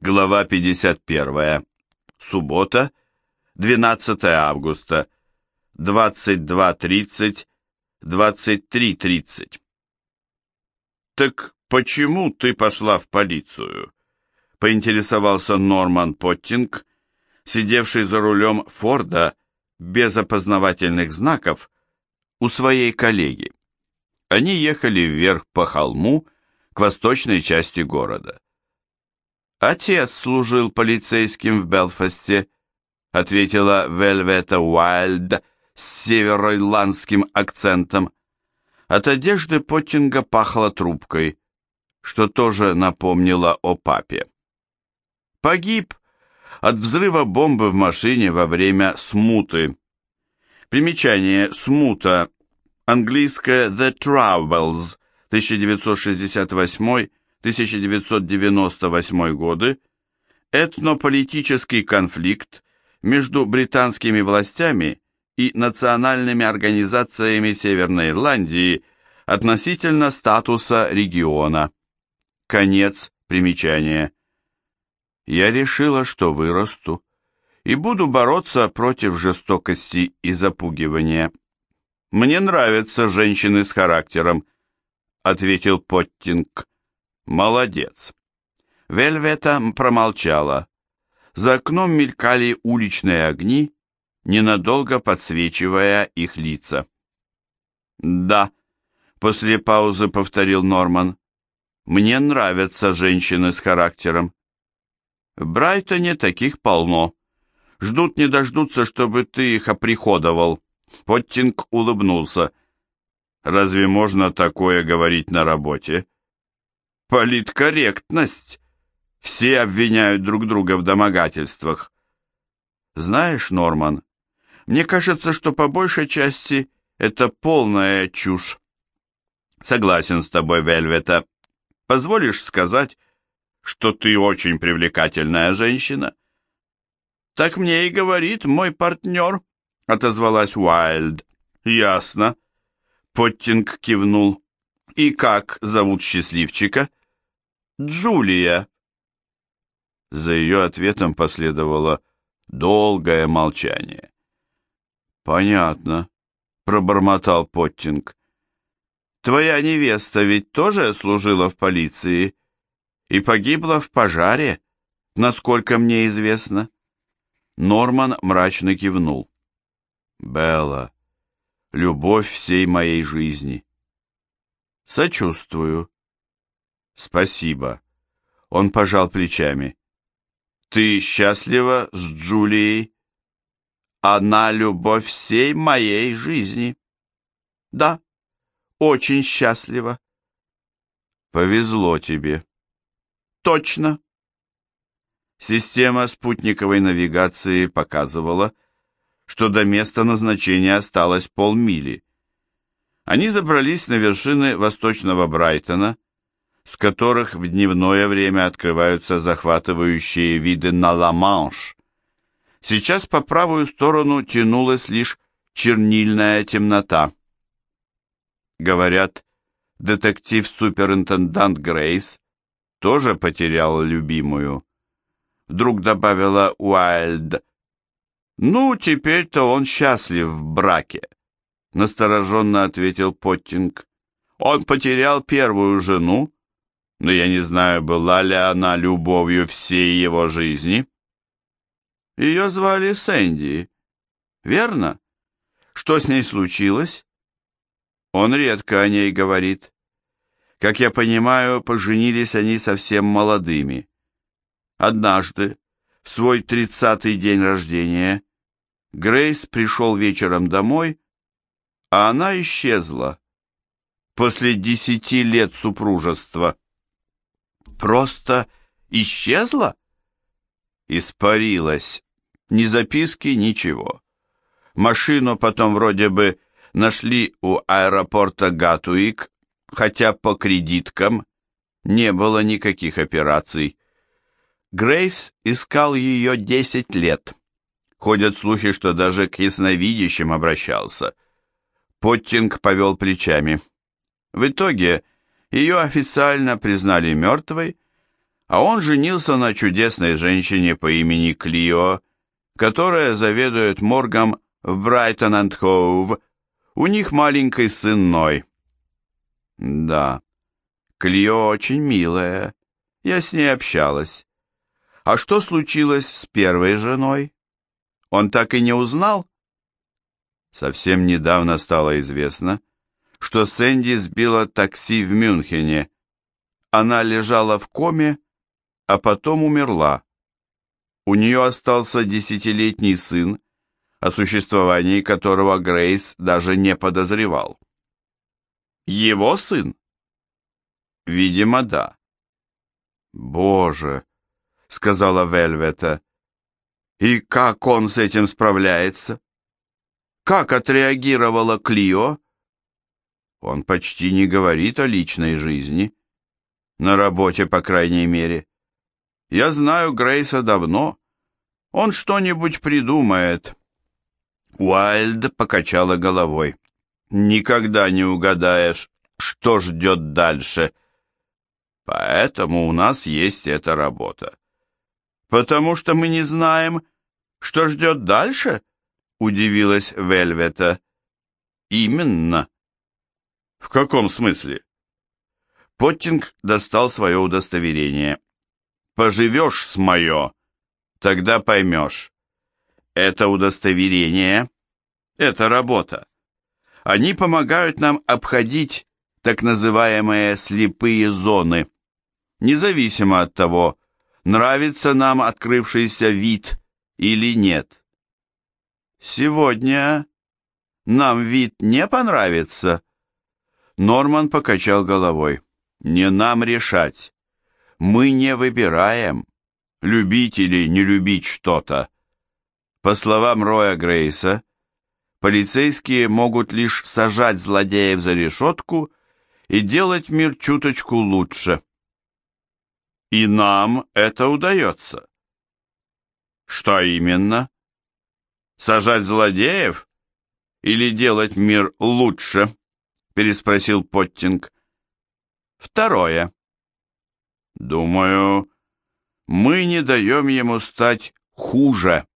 Глава 51. Суббота, 12 августа, 22.30, 23.30. «Так почему ты пошла в полицию?» — поинтересовался Норман Поттинг, сидевший за рулем Форда без опознавательных знаков у своей коллеги. Они ехали вверх по холму к восточной части города. «Отец служил полицейским в Белфасте», — ответила Вельвета Уайльд с североирландским акцентом. От одежды Поттинга пахло трубкой, что тоже напомнило о папе. Погиб от взрыва бомбы в машине во время смуты. Примечание «смута» английское «The Troubles» 1968 1998 годы этнополитический конфликт между британскими властями и национальными организациями Северной Ирландии относительно статуса региона. Конец примечания. Я решила, что вырасту и буду бороться против жестокости и запугивания. Мне нравятся женщины с характером, ответил Поттинг. Молодец. Вельвета промолчала. За окном мелькали уличные огни, ненадолго подсвечивая их лица. «Да», — после паузы повторил Норман, — «мне нравятся женщины с характером». «В Брайтоне таких полно. Ждут не дождутся, чтобы ты их оприходовал». Поттинг улыбнулся. «Разве можно такое говорить на работе?» Политкорректность. Все обвиняют друг друга в домогательствах. Знаешь, Норман, мне кажется, что по большей части это полная чушь. Согласен с тобой, Вельвета. Позволишь сказать, что ты очень привлекательная женщина? Так мне и говорит мой партнер, отозвалась Уайльд. Ясно. Поттинг кивнул. И как зовут счастливчика? Джулия!» За ее ответом последовало долгое молчание. «Понятно», — пробормотал Поттинг. «Твоя невеста ведь тоже служила в полиции и погибла в пожаре, насколько мне известно». Норман мрачно кивнул. «Белла, любовь всей моей жизни». «Сочувствую», «Спасибо». Он пожал плечами. «Ты счастлива с Джулией?» «Она любовь всей моей жизни». «Да, очень счастлива». «Повезло тебе». «Точно». Система спутниковой навигации показывала, что до места назначения осталось полмили. Они забрались на вершины восточного Брайтона, с которых в дневное время открываются захватывающие виды на Ла-Манш. Сейчас по правую сторону тянулась лишь чернильная темнота. Говорят, детектив-суперинтендант Грейс тоже потерял любимую. Вдруг добавила Уайльд. «Ну, теперь-то он счастлив в браке», — настороженно ответил Поттинг. «Он потерял первую жену, но я не знаю, была ли она любовью всей его жизни. Ее звали Сэнди, верно? Что с ней случилось? Он редко о ней говорит. Как я понимаю, поженились они совсем молодыми. Однажды, в свой тридцатый день рождения, Грейс пришел вечером домой, а она исчезла после десяти лет супружества просто исчезла? Испарилась. Ни записки, ничего. Машину потом вроде бы нашли у аэропорта Гатуик, хотя по кредиткам не было никаких операций. Грейс искал ее 10 лет. Ходят слухи, что даже к ясновидящим обращался. Поттинг повел плечами. В итоге ее официально признали мертвой, А он женился на чудесной женщине по имени Клио, которая заведует моргом в Брайтон-энд-Хоув. У них маленький сын Ной. Да, Клио очень милая. Я с ней общалась. А что случилось с первой женой? Он так и не узнал? Совсем недавно стало известно, что Сэнди сбила такси в Мюнхене. Она лежала в коме, а потом умерла. У нее остался десятилетний сын, о существовании которого Грейс даже не подозревал. Его сын? Видимо, да. Боже, сказала Вельвета. И как он с этим справляется? Как отреагировала Клио? Он почти не говорит о личной жизни. На работе, по крайней мере. Я знаю Грейса давно. Он что-нибудь придумает. Уайльд покачала головой. Никогда не угадаешь, что ждет дальше. Поэтому у нас есть эта работа. Потому что мы не знаем, что ждет дальше? Удивилась Вельвета. Именно. В каком смысле? Поттинг достал свое удостоверение. Поживешь с мое, тогда поймешь. Это удостоверение, это работа. Они помогают нам обходить так называемые слепые зоны, независимо от того, нравится нам открывшийся вид или нет. Сегодня нам вид не понравится. Норман покачал головой. Не нам решать. Мы не выбираем, любить или не любить что-то. По словам Роя Грейса, полицейские могут лишь сажать злодеев за решетку и делать мир чуточку лучше. И нам это удается. Что именно? Сажать злодеев или делать мир лучше? Переспросил Поттинг. Второе. Думаю, мы не даем ему стать хуже.